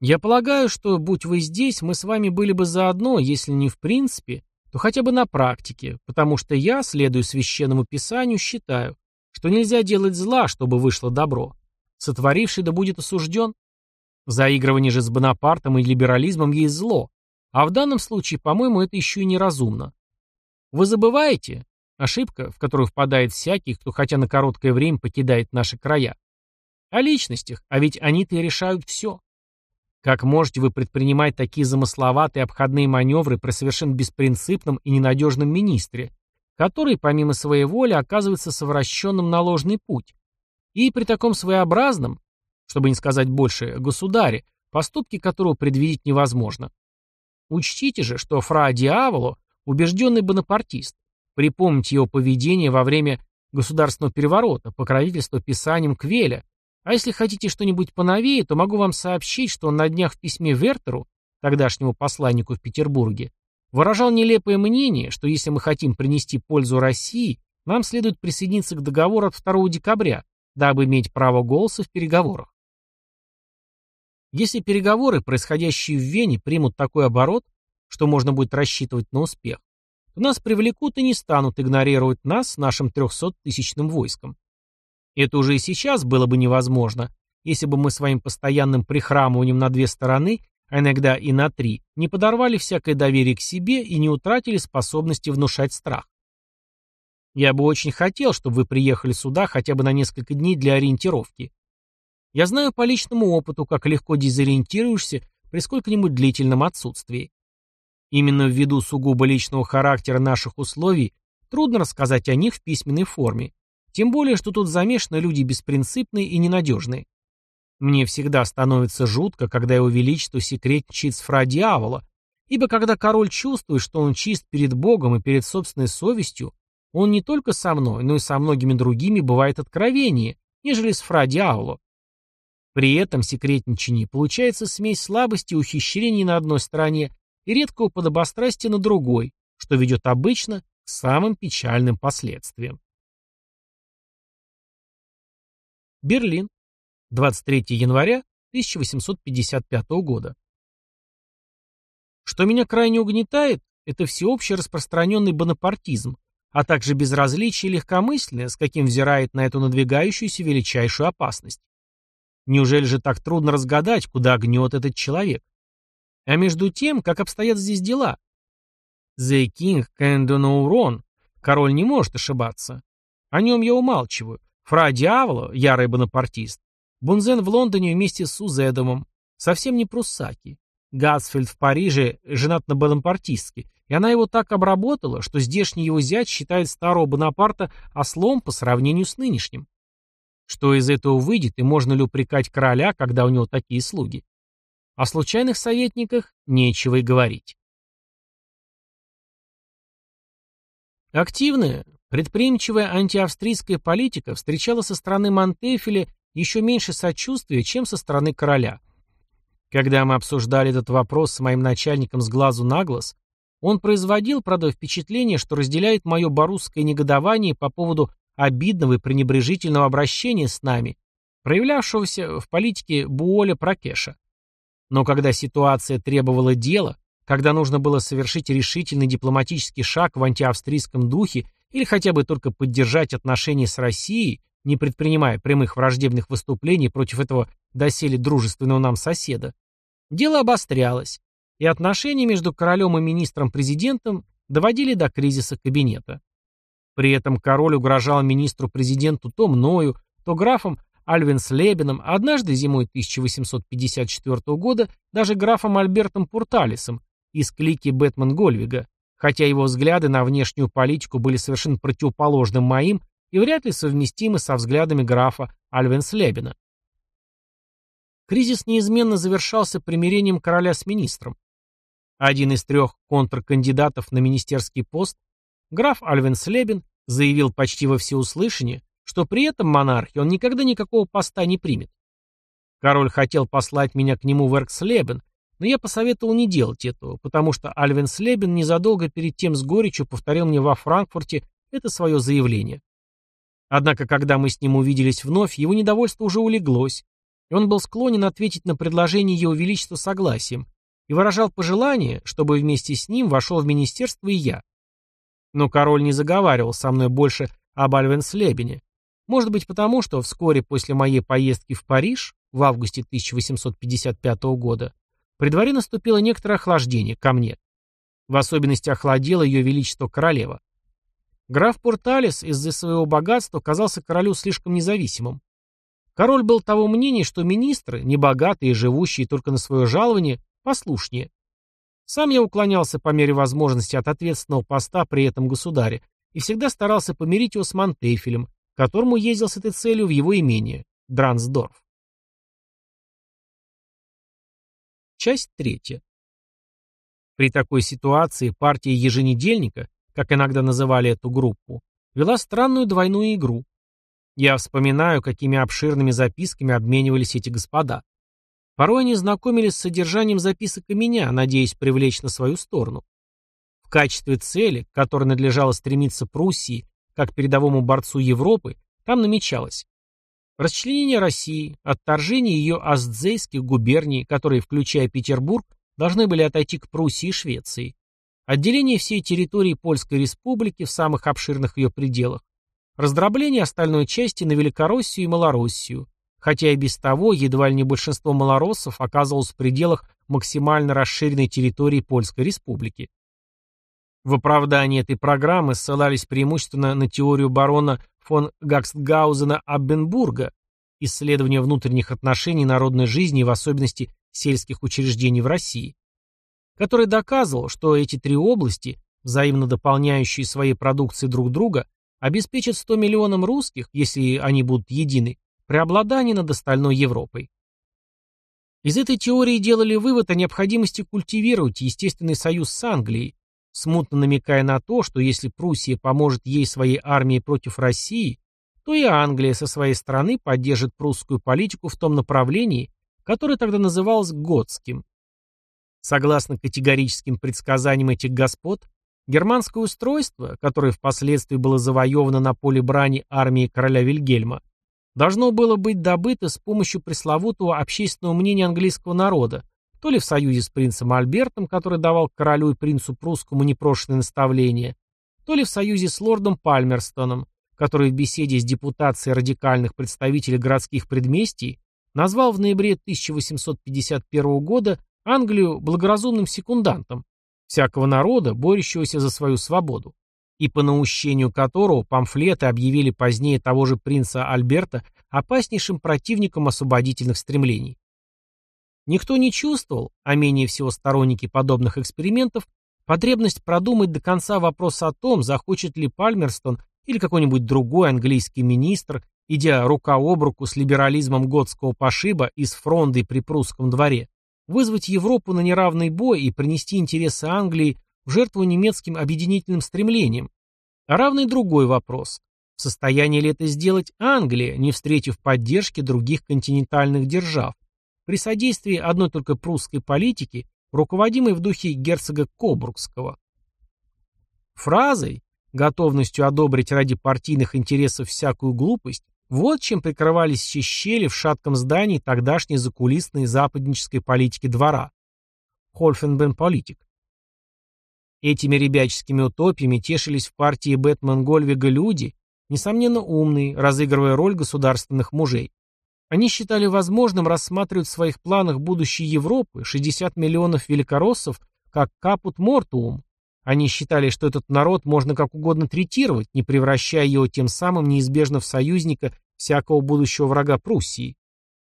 Я полагаю, что, будь вы здесь, мы с вами были бы заодно, если не в принципе, то хотя бы на практике, потому что я, следуя священному писанию, считаю, что нельзя делать зла, чтобы вышло добро. Сотворивший да будет осужден. Заигрывание же с Бонапартом и либерализмом есть зло. А в данном случае, по-моему, это еще и неразумно. Вы забываете, ошибка, в которую впадает всякий, кто хотя на короткое время покидает наши края, о личностях, а ведь они-то и решают все. Как можете вы предпринимать такие замысловатые обходные маневры при совершенно беспринципном и ненадежном министре, который, помимо своей воли, оказывается совращенным на ложный путь? И при таком своеобразном, чтобы не сказать больше, государе, поступки которого предвидеть невозможно. Учтите же, что фра Диаволо – убежденный бонапартист. Припомните его поведение во время государственного переворота, покровительство писанием Квеля, а если хотите что-нибудь поновее, то могу вам сообщить, что он на днях в письме Вертеру, тогдашнему посланнику в Петербурге, выражал нелепое мнение, что если мы хотим принести пользу России, нам следует присоединиться к договору от 2 декабря, дабы иметь право голоса в переговорах. Если переговоры, происходящие в Вене, примут такой оборот, что можно будет рассчитывать на успех, то нас привлекут и не станут игнорировать нас с нашим 300-тысячным войском. Это уже и сейчас было бы невозможно, если бы мы своим постоянным прихрамыванием на две стороны, а иногда и на три, не подорвали всякое доверие к себе и не утратили способности внушать страх. Я бы очень хотел, чтобы вы приехали сюда хотя бы на несколько дней для ориентировки. Я знаю по личному опыту, как легко дезориентируешься при сколько-нибудь длительном отсутствии. Именно ввиду сугубо личного характера наших условий трудно рассказать о них в письменной форме. Тем более, что тут замешаны люди беспринципные и ненадежные. Мне всегда становится жутко, когда его величество секретничает с фра дьявола, ибо когда король чувствует, что он чист перед Богом и перед собственной совестью, он не только со мной, но и со многими другими бывает откровеннее, нежели с фра дьявола. При этом секретничании получается смесь слабости и ухищрений на одной стороне и редкого подобострастия на другой, что ведет обычно к самым печальным последствиям. Берлин. 23 января 1855 года. Что меня крайне угнетает, это всеобщий распространенный бонапартизм, а также безразличие и легкомыслие, с каким взирает на эту надвигающуюся величайшую опасность. Неужели же так трудно разгадать, куда гнет этот человек? А между тем, как обстоят здесь дела? The King can. Король не может ошибаться. О нем я умалчиваю. Фра Диаволо, ярый бонапартист. Бунзен в Лондоне вместе с Узедомом. Совсем не пруссаки. Гатсфельд в Париже женат на бонапартистке, и она его так обработала, что здешний его зять считает старого Бонапарта ослом по сравнению с нынешним. Что из этого выйдет, и можно ли упрекать короля, когда у него такие слуги? О случайных советниках нечего и говорить. Активная, Предприимчивая антиавстрийская политика встречала со стороны Монтефеля еще меньше сочувствия, чем со стороны короля. Когда мы обсуждали этот вопрос с моим начальником с глазу на глаз, он производил, правда, впечатление, что разделяет мое барусское негодование по поводу обидного и пренебрежительного обращения с нами, проявлявшегося в политике Буоля Прокеша. Но когда ситуация требовала дела, когда нужно было совершить решительный дипломатический шаг в антиавстрийском духе или хотя бы только поддержать отношения с Россией, не предпринимая прямых враждебных выступлений против этого доселе дружественного нам соседа, дело обострялось, и отношения между королем и министром-президентом доводили до кризиса кабинета. При этом король угрожал министру-президенту то мною, то графом Альвенслебеном, а однажды зимой 1854 года даже графом Альбертом Пурталисом из клики Бэтмен-Гольвига, хотя его взгляды на внешнюю политику были совершенно противоположны моим и вряд ли совместимы со взглядами графа Альвенслебена. Кризис неизменно завершался примирением короля с министром. Один из трех контркандидатов на министерский пост, граф Альвенслебен, заявил почти во всеуслышание, что при этом монархе он никогда никакого поста не примет. Король хотел послать меня к нему в Эркслебен, но я посоветовал не делать этого, потому что Альвин Слебен незадолго перед тем с горечью повторил мне во Франкфурте это свое заявление. Однако, когда мы с ним увиделись вновь, его недовольство уже улеглось, и он был склонен ответить на предложение Его Величества согласием и выражал пожелание, чтобы вместе с ним вошел в министерство и я. Но король не заговаривал со мной больше об Альвенслебене. Может быть потому, что вскоре после моей поездки в Париж, в августе 1855 года, При дворе наступило некоторое охлаждение ко мне. В особенности охладело ее величество королева. Граф Порталес из-за своего богатства казался королю слишком независимым. Король был того мнения, что министры, небогатые и живущие только на свое жалование, послушнее. Сам я уклонялся по мере возможности от ответственного поста при этом государе и всегда старался помирить его с Монтефелем, которому ездил с этой целью в его имение, Дрансдорф. Часть третья. При такой ситуации партия еженедельника, как иногда называли эту группу, вела странную двойную игру. Я вспоминаю, какими обширными записками обменивались эти господа. Порой они знакомились с содержанием записок и меня, надеясь привлечь на свою сторону. В качестве цели, к которой надлежало стремиться Пруссии, как передовому борцу Европы, там намечалось расчленение России, отторжение ее астзейских губерний, которые, включая Петербург, должны были отойти к Пруссии и Швеции, отделение всей территории Польской Республики в самых обширных ее пределах, раздробление остальной части на Великороссию и Малороссию, хотя и без того едва ли не большинство малороссов оказывалось в пределах максимально расширенной территории Польской Республики. В оправдании этой программы ссылались преимущественно на теорию барона фон Гакстгаузена-Аббенбурга, исследование внутренних отношений народной жизни и в особенности сельских учреждений в России, который доказывал, что эти три области, взаимно дополняющие своей продукцией друг друга, обеспечат 100 миллионам русских, если они будут едины, преобладание над остальной Европой. Из этой теории делали вывод о необходимости культивировать естественный союз с Англией, смутно намекая на то, что если Пруссия поможет ей своей армией против России, то и Англия со своей стороны поддержит прусскую политику в том направлении, которое тогда называлось Готским. Согласно категорическим предсказаниям этих господ, германское устройство, которое впоследствии было завоевано на поле брани армии короля Вильгельма, должно было быть добыто с помощью пресловутого общественного мнения английского народа, то ли в союзе с принцем Альбертом, который давал королю и принцу прусскому непрошенные наставления, то ли в союзе с лордом Пальмерстоном, который в беседе с депутацией радикальных представителей городских предместий назвал в ноябре 1851 года Англию благоразумным секундантом всякого народа, борющегося за свою свободу и по наущению которого памфлеты объявили позднее того же принца Альберта опаснейшим противником освободительных стремлений. Никто не чувствовал, а менее всего сторонники подобных экспериментов, потребность продумать до конца вопрос о том, захочет ли Пальмерстон или какой-нибудь другой английский министр, идя рука об руку с либерализмом готского пошиба из фронды при прусском дворе, вызвать Европу на неравный бой и принести интересы Англии в жертву немецким объединительным стремлениям. А равный другой вопрос. В состоянии ли это сделать Англия, не встретив поддержки других континентальных держав, при содействии одной только прусской политики, руководимой в духе герцога Кобургского? Фразой, готовностью одобрить ради партийных интересов всякую глупость, вот чем прикрывались все щели в шатком здании тогдашней закулисной западнической политики двора. Хольфенбен политик. Этими ребяческими утопиями тешились в партии Бэтмен Гольвига люди, несомненно умные, разыгрывая роль государственных мужей. Они считали возможным рассматривать в своих планах будущей Европы 60 миллионов великороссов как капут мортуум. Они считали, что этот народ можно как угодно третировать, не превращая его тем самым неизбежно в союзника всякого будущего врага Пруссии,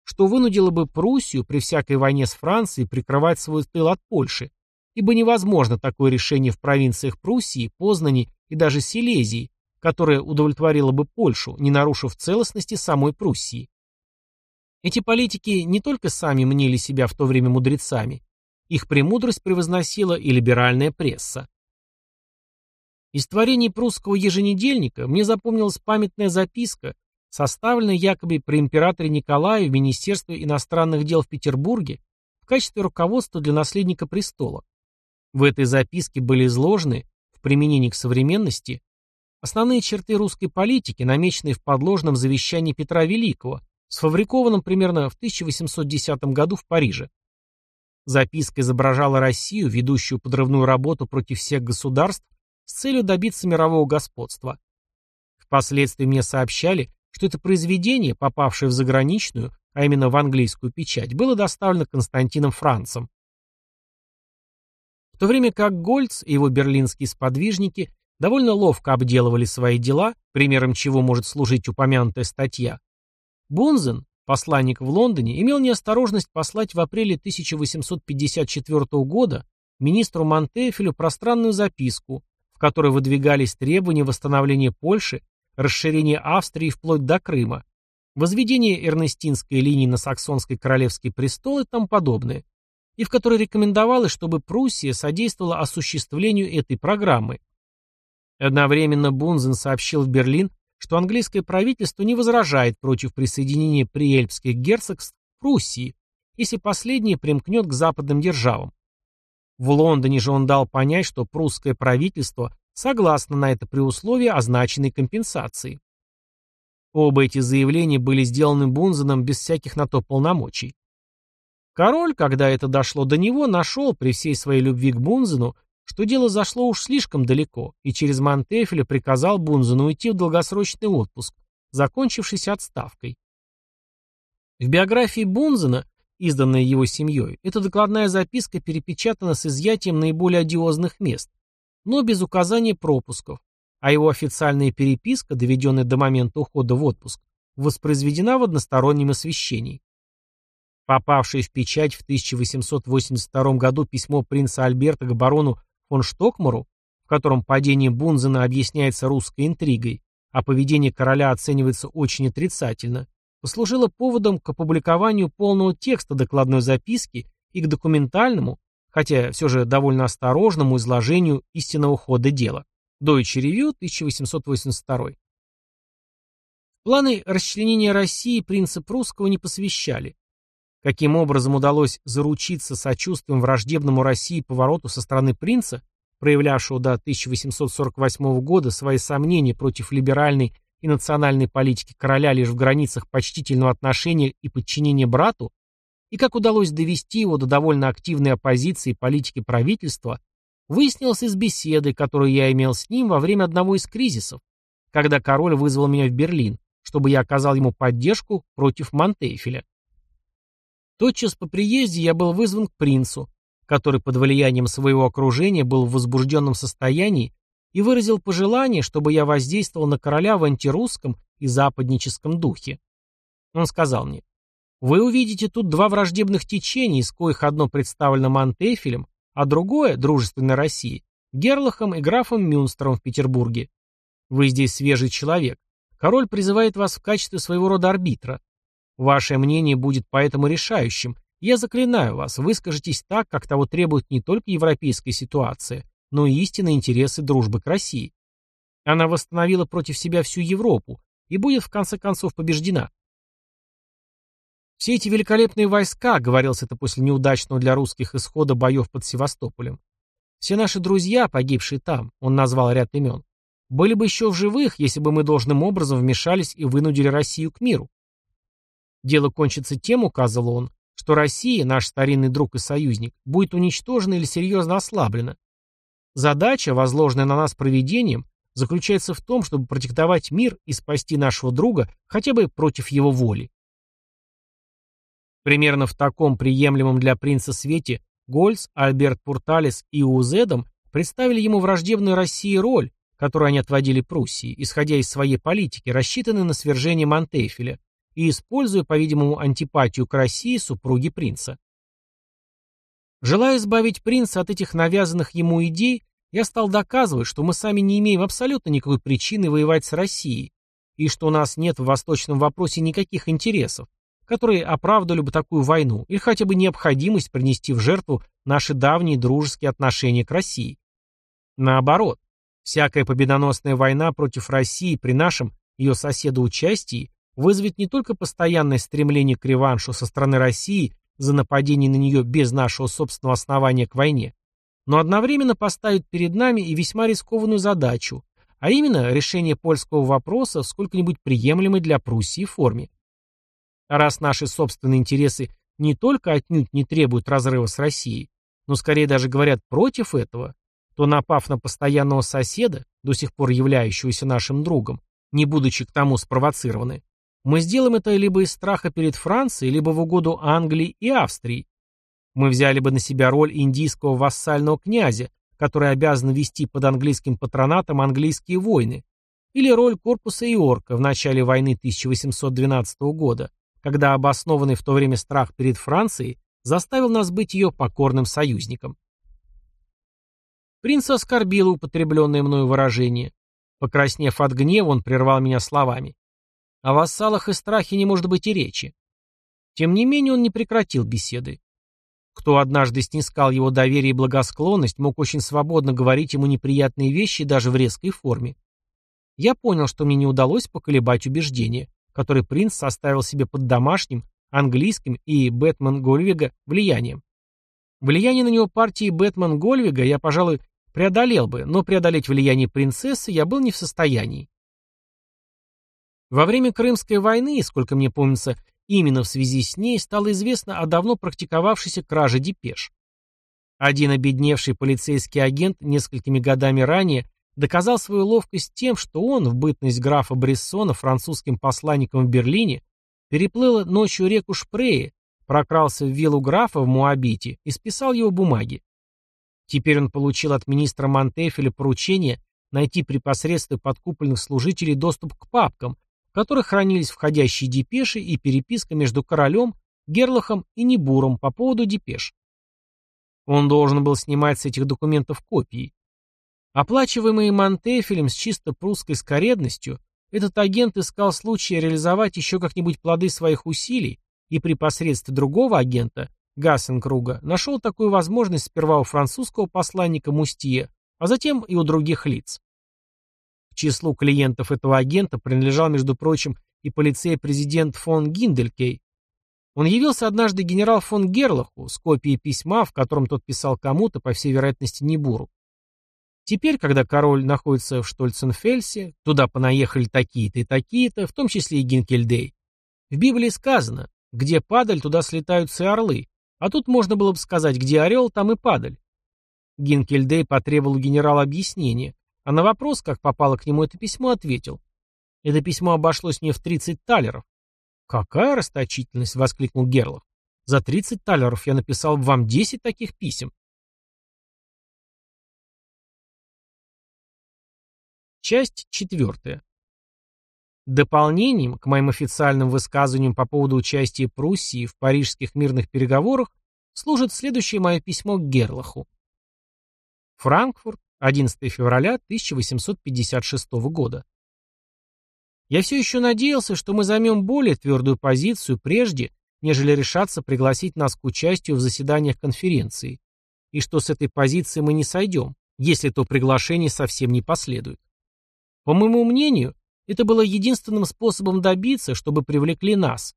что вынудило бы Пруссию при всякой войне с Францией прикрывать свой тыл от Польши, ибо невозможно такое решение в провинциях Пруссии, Познани и даже Силезии, которое удовлетворило бы Польшу, не нарушив целостности самой Пруссии. Эти политики не только сами мнили себя в то время мудрецами, их премудрость превозносила и либеральная пресса. Из творений прусского еженедельника мне запомнилась памятная записка, составленная якобы при императоре Николае в Министерстве иностранных дел в Петербурге в качестве руководства для наследника престола. В этой записке были изложены, в применении к современности, основные черты русской политики, намеченные в подложном завещании Петра Великого, сфабрикованном примерно в 1810 году в Париже. Записка изображала Россию, ведущую подрывную работу против всех государств, с целью добиться мирового господства. Впоследствии мне сообщали, что это произведение, попавшее в заграничную, а именно в английскую печать, было доставлено Константином Францем. то время как Гольц и его берлинские сподвижники довольно ловко обделывали свои дела, примером чего может служить упомянутая статья, Бунзен, посланник в Лондоне, имел неосторожность послать в апреле 1854 года министру Монтефелю пространную записку, в которой выдвигались требования восстановления Польши, расширения Австрии вплоть до Крыма, возведения Эрнестинской линии на Саксонский королевский престол и тому подобное, и в которой рекомендовалось, чтобы Пруссия содействовала осуществлению этой программы. Одновременно Бунзен сообщил в Берлин, что английское правительство не возражает против присоединения приэльпских герцогств к Пруссии, если последнее примкнет к западным державам. В Лондоне же он дал понять, что прусское правительство согласно на это при условии означенной компенсации. Оба эти заявления были сделаны Бунзеном без всяких на то полномочий. Король, когда это дошло до него, нашел при всей своей любви к Бунзену, что дело зашло уж слишком далеко, и через Монтефеля приказал Бунзену уйти в долгосрочный отпуск, закончившийся отставкой. В биографии Бунзена, изданной его семьей, эта докладная записка перепечатана с изъятием наиболее одиозных мест, но без указания пропусков, а его официальная переписка, доведенная до момента ухода в отпуск, воспроизведена в одностороннем освещении. Попавшее в печать в 1882 году письмо принца Альберта к барону фон Штокмару, в котором падение Бунзена объясняется русской интригой, а поведение короля оценивается очень отрицательно, послужило поводом к опубликованию полного текста докладной записки и к документальному, хотя все же довольно осторожному изложению истинного хода дела. Deutsche Review, 1882. Планы расчленения России принцип русского не посвящали. Каким образом удалось заручиться сочувствием враждебному России повороту со стороны принца, проявлявшего до 1848 года свои сомнения против либеральной и национальной политики короля лишь в границах почтительного отношения и подчинения брату, и как удалось довести его до довольно активной оппозиции политики правительства, Выяснилось из беседы, которую я имел с ним во время одного из кризисов, когда король вызвал меня в Берлин, чтобы я оказал ему поддержку против Монтейфеля. Тотчас по приезде я был вызван к принцу, который под влиянием своего окружения был в возбужденном состоянии и выразил пожелание, чтобы я воздействовал на короля в антирусском и западническом духе. Он сказал мне, «Вы увидите тут два враждебных течения, из коих одно представлено Монтефелем, а другое, дружественной России, Герлахом и графом Мюнстером в Петербурге. Вы здесь свежий человек. Король призывает вас в качестве своего рода арбитра. Ваше мнение будет поэтому решающим. Я заклинаю вас, выскажитесь так, как того требует не только европейская ситуация, но и истинные интересы дружбы к России. Она восстановила против себя всю Европу и будет в конце концов побеждена. Все эти великолепные войска, говорилось это после неудачного для русских исхода боев под Севастополем, все наши друзья, погибшие там, он назвал ряд имен, были бы еще в живых, если бы мы должным образом вмешались и вынудили Россию к миру. Дело кончится тем, указывал он, что Россия, наш старинный друг и союзник, будет уничтожена или серьезно ослаблена. Задача, возложенная на нас проведением, заключается в том, чтобы продиктовать мир и спасти нашего друга хотя бы против его воли. Примерно в таком приемлемом для принца свете Гольц, Альберт Пурталис и Узедом представили ему враждебную России роль, которую они отводили Пруссии, исходя из своей политики, рассчитанной на свержение Монтефеля, и используя, по-видимому, антипатию к России супруги принца. Желая избавить принца от этих навязанных ему идей, я стал доказывать, что мы сами не имеем абсолютно никакой причины воевать с Россией, и что у нас нет в восточном вопросе никаких интересов, которые оправдывали бы такую войну, или хотя бы необходимость принести в жертву наши давние дружеские отношения к России. Наоборот, всякая победоносная война против России при нашем ее соседу участии вызовет не только постоянное стремление к реваншу со стороны России за нападение на нее без нашего собственного основания к войне, но одновременно поставит перед нами и весьма рискованную задачу, а именно решение польского вопроса в сколько-нибудь приемлемой для Пруссии форме. А раз наши собственные интересы не только отнюдь не требуют разрыва с Россией, но скорее даже говорят против этого, то напав на постоянного соседа, до сих пор являющегося нашим другом, не будучи к тому спровоцированы, мы сделаем это либо из страха перед Францией, либо в угоду Англии и Австрии. Мы взяли бы на себя роль индийского вассального князя, который обязан вести под английским патронатом английские войны, или роль корпуса Иорка в начале войны 1812 года, когда обоснованный в то время страх перед Францией заставил нас быть ее покорным союзником. Принц оскорбил употребленное мною выражение. Покраснев от гнева, он прервал меня словами. О вассалах и страхе не может быть и речи. Тем не менее он не прекратил беседы. Кто однажды снискал его доверие и благосклонность, мог очень свободно говорить ему неприятные вещи даже в резкой форме. Я понял, что мне не удалось поколебать убеждения, которые принц составил себе под домашним, английским и Бэтмен Гольвига влиянием. Влияние на него партии Бэтмен Гольвига я, пожалуй, преодолел бы, но преодолеть влияние принцессы я был не в состоянии. Во время Крымской войны, сколько мне помнится, именно в связи с ней стало известно о давно практиковавшейся краже депеш. Один обедневший полицейский агент несколькими годами ранее доказал свою ловкость тем, что он, в бытность графа Брессона, французским посланником в Берлине, переплыл ночью реку Шпрее, прокрался в виллу графа в Муабите и списал его бумаги. Теперь он получил от министра Монтефеля поручение найти при посредстве подкупленных служителей доступ к папкам, в которых хранились входящие депеши и переписка между королем, Герлахом и Небуром по поводу депеш. Он должен был снимать с этих документов копии. Оплачиваемый Монтефелем с чисто прусской скоредностью, этот агент искал случая реализовать еще как-нибудь плоды своих усилий и при посредстве другого агента, Гассенкруга, нашел такую возможность сперва у французского посланника Мустье, а затем и у других лиц. К числу клиентов этого агента принадлежал, между прочим, и полицей-президент фон Гинделькей. Он явился однажды генерал фон Герлаху с копией письма, в котором тот писал кому-то, по всей вероятности, Небуру. Теперь, когда король находится в Штольценфельсе, туда понаехали такие-то и такие-то, в том числе и Гинкельдей. В Библии сказано, где падаль, туда слетаются и орлы, а тут можно было бы сказать, где орел, там и падаль. Гинкельдей потребовал у генерала объяснения, а на вопрос, как попало к нему это письмо, ответил. Это письмо обошлось мне в 30 талеров. «Какая расточительность!» — воскликнул Герлах. «За 30 талеров я написал вам 10 таких писем». Часть четвертая. Дополнением к моим официальным высказываниям по поводу участия Пруссии в парижских мирных переговорах служит следующее мое письмо к Герлаху. Франкфурт, 11 февраля 1856 года. Я все еще надеялся, что мы займем более твердую позицию прежде, нежели решаться пригласить нас к участию в заседаниях конференции, и что с этой позиции мы не сойдем, если то приглашение совсем не последует. По моему мнению, это было единственным способом добиться, чтобы привлекли нас.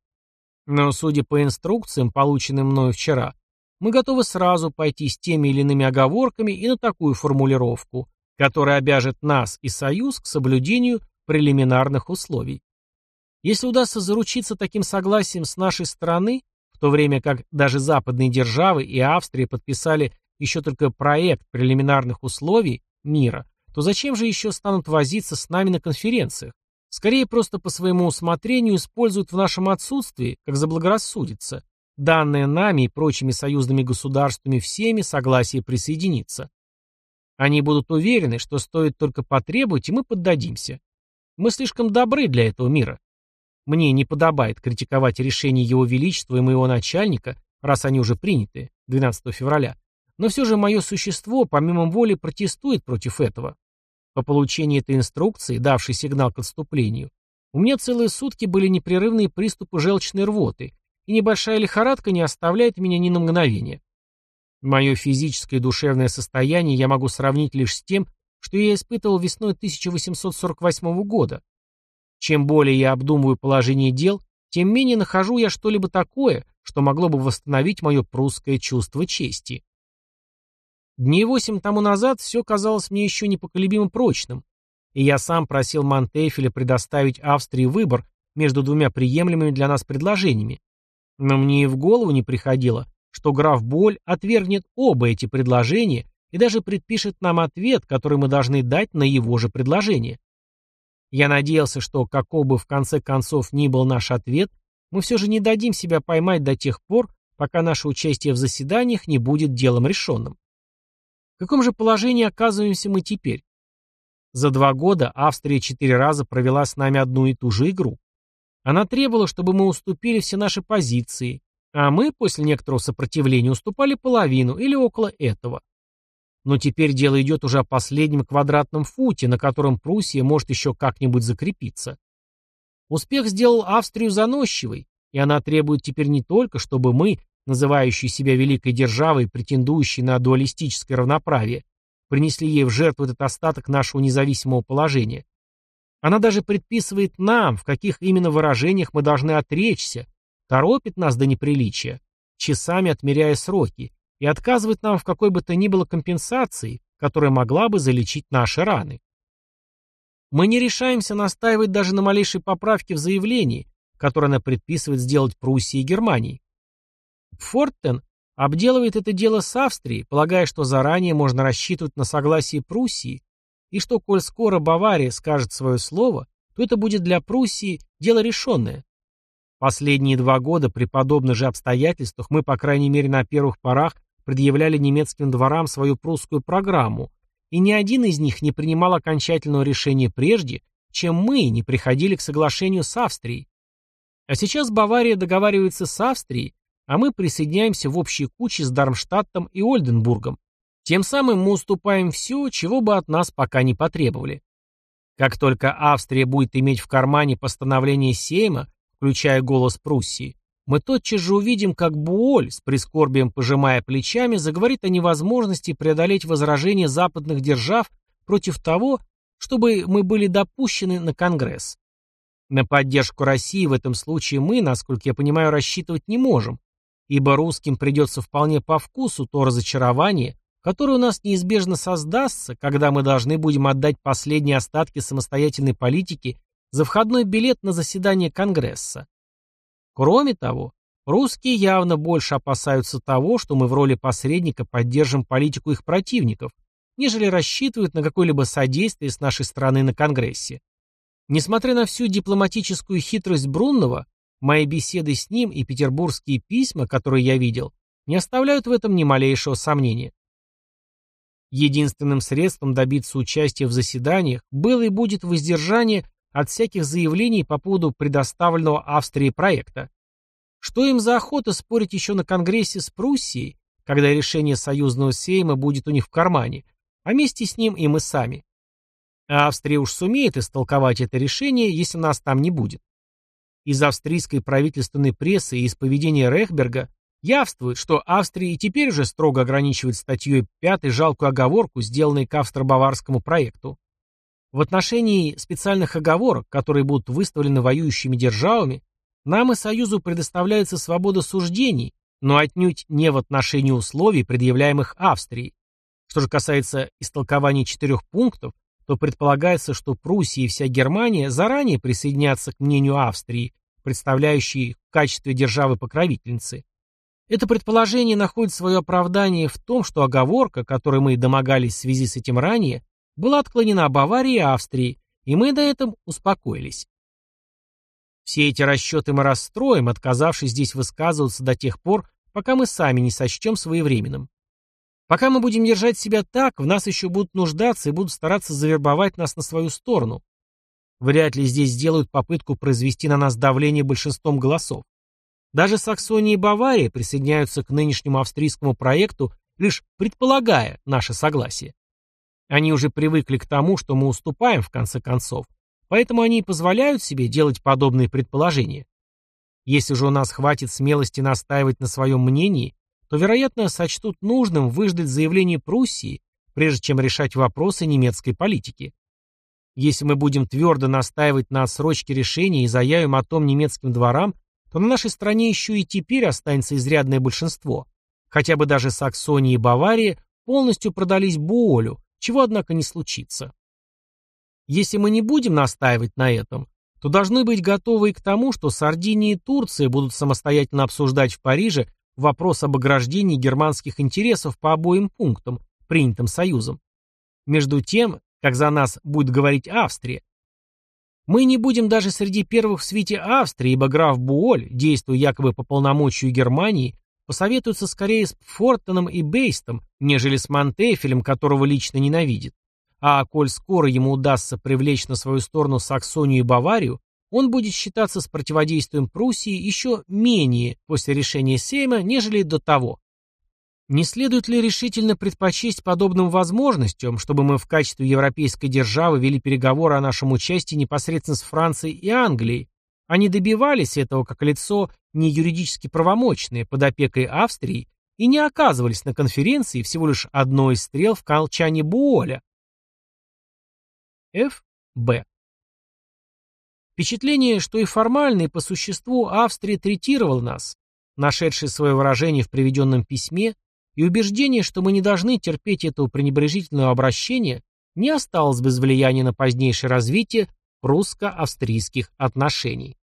Но, судя по инструкциям, полученным мною вчера, мы готовы сразу пойти с теми или иными оговорками и на такую формулировку, которая обяжет нас и Союз к соблюдению прелиминарных условий. Если удастся заручиться таким согласием с нашей стороны, в то время как даже западные державы и Австрия подписали еще только проект прелиминарных условий мира, то зачем же еще станут возиться с нами на конференциях? Скорее просто по своему усмотрению используют в нашем отсутствии, как заблагорассудится, данное нами и прочими союзными государствами всеми согласие присоединиться. Они будут уверены, что стоит только потребовать, и мы поддадимся. Мы слишком добры для этого мира. Мне не подобает критиковать решения Его Величества и моего начальника, раз они уже приняты, 12 февраля, но все же мое существо, помимо воли, протестует против этого. По получении этой инструкции, давшей сигнал к отступлению, у меня целые сутки были непрерывные приступы желчной рвоты, и небольшая лихорадка не оставляет меня ни на мгновение. Мое физическое и душевное состояние я могу сравнить лишь с тем, что я испытывал весной 1848 года. Чем более я обдумываю положение дел, тем менее нахожу я что-либо такое, что могло бы восстановить мое прусское чувство чести. Дней восемь тому назад все казалось мне еще непоколебимо прочным, и я сам просил Монтефеля предоставить Австрии выбор между двумя приемлемыми для нас предложениями. Но мне и в голову не приходило, что граф Боль отвергнет оба эти предложения и даже предпишет нам ответ, который мы должны дать на его же предложение. Я надеялся, что, каков бы в конце концов ни был наш ответ, мы все же не дадим себя поймать до тех пор, пока наше участие в заседаниях не будет делом решенным. В каком же положении оказываемся мы теперь? За два года Австрия четыре раза провела с нами одну и ту же игру. Она требовала, чтобы мы уступили все наши позиции, а мы после некоторого сопротивления уступали половину или около этого. Но теперь дело идет уже о последнем квадратном футе, на котором Пруссия может еще как-нибудь закрепиться. Успех сделал Австрию заносчивой, и она требует теперь не только, чтобы мы, называющие себя великой державой, претендующие на дуалистическое равноправие, принесли ей в жертву этот остаток нашего независимого положения, она даже предписывает нам, в каких именно выражениях мы должны отречься, торопит нас до неприличия, часами отмеряя сроки, и отказывает нам в какой бы то ни было компенсации, которая могла бы залечить наши раны. Мы не решаемся настаивать даже на малейшей поправке в заявлении, которое она предписывает сделать Пруссии и Германии. Форттен обделывает это дело с Австрией, полагая, что заранее можно рассчитывать на согласие Пруссии, и что, коль скоро Бавария скажет свое слово, то это будет для Пруссии дело решенное. Последние два года при подобных же обстоятельствах мы, по крайней мере на первых порах, предъявляли немецким дворам свою прусскую программу, и ни один из них не принимал окончательного решения прежде, чем мы не приходили к соглашению с Австрией. А сейчас Бавария договаривается с Австрией, а мы присоединяемся в общей куче с Дармштадтом и Ольденбургом. Тем самым мы уступаем все, чего бы от нас пока не потребовали. Как только Австрия будет иметь в кармане постановление Сейма, включая голос Пруссии, мы тотчас же увидим, как Буоль, с прискорбием пожимая плечами, заговорит о невозможности преодолеть возражения западных держав против того, чтобы мы были допущены на Конгресс. На поддержку России в этом случае мы, насколько я понимаю, рассчитывать не можем, ибо русским придется вполне по вкусу то разочарование, который у нас неизбежно создастся, когда мы должны будем отдать последние остатки самостоятельной политики за входной билет на заседание Конгресса. Кроме того, русские явно больше опасаются того, что мы в роли посредника поддержим политику их противников, нежели рассчитывают на какое-либо содействие с нашей стороны на Конгрессе. Несмотря на всю дипломатическую хитрость Бруннова, мои беседы с ним и петербургские письма, которые я видел, не оставляют в этом ни малейшего сомнения. Единственным средством добиться участия в заседаниях было и будет воздержание от всяких заявлений по поводу предоставленного Австрии проекта. Что им за охота спорить еще на Конгрессе с Пруссией, когда решение союзного сейма будет у них в кармане, а вместе с ним и мы сами. А Австрия уж сумеет истолковать это решение, если нас там не будет. Из австрийской правительственной прессы и из поведения Рехберга явствует, что Австрия и теперь уже строго ограничивает статьей 5 жалкую оговорку, сделанной к австро-баварскому проекту. В отношении специальных оговорок, которые будут выставлены воюющими державами, нам и Союзу предоставляется свобода суждений, но отнюдь не в отношении условий, предъявляемых Австрией. Что же касается истолкования четырех пунктов, то предполагается, что Пруссия и вся Германия заранее присоединятся к мнению Австрии, представляющей в качестве державы-покровительницы, это предположение находит свое оправдание в том, что оговорка, которой мы домогались в связи с этим ранее, была отклонена Баварией и Австрией, и мы до этого успокоились. Все эти расчеты мы расстроим, отказавшись здесь высказываться до тех пор, пока мы сами не сочтем своевременным. Пока мы будем держать себя так, в нас еще будут нуждаться и будут стараться завербовать нас на свою сторону. Вряд ли здесь сделают попытку произвести на нас давление большинством голосов. Даже Саксония и Бавария присоединяются к нынешнему австрийскому проекту, лишь предполагая наше согласие. Они уже привыкли к тому, что мы уступаем в конце концов, поэтому они и позволяют себе делать подобные предположения. Если же у нас хватит смелости настаивать на своем мнении, то, вероятно, сочтут нужным выждать заявление Пруссии, прежде чем решать вопросы немецкой политики. Если мы будем твердо настаивать на отсрочке решения и заявим о том немецким дворам, то на нашей стране еще и теперь останется изрядное большинство. Хотя бы даже Саксония и Бавария полностью продались Буолю, чего, однако, не случится. Если мы не будем настаивать на этом, то должны быть готовы и к тому, что Сардиния и Турция будут самостоятельно обсуждать в Париже вопрос об ограждении германских интересов по обоим пунктам, принятым Союзом. Между тем, как за нас будет говорить Австрия, мы не будем даже среди первых в свете Австрии, ибо граф Буоль, действуя якобы по полномочию Германии, посоветуется скорее с Фортоном и Бейстом, нежели с Монтефелем, которого лично ненавидит. А коль скоро ему удастся привлечь на свою сторону Саксонию и Баварию, он будет считаться с противодействием Пруссии еще менее после решения Сейма, нежели до того. Не следует ли решительно предпочесть подобным возможностям, чтобы мы в качестве европейской державы вели переговоры о нашем участии непосредственно с Францией и Англией, а не добивались этого как лицо не юридически правомочное под опекой Австрии и не оказывались на конференции всего лишь одной из стрел в колчане Буоля? Ф. Б. Впечатление, что и формально, и по существу Австрия третировала нас, нашедшее свое выражение в приведенном письме, и убеждение, что мы не должны терпеть этого пренебрежительного обращения, не осталось без влияния на позднейшее развитие прусско-австрийских отношений.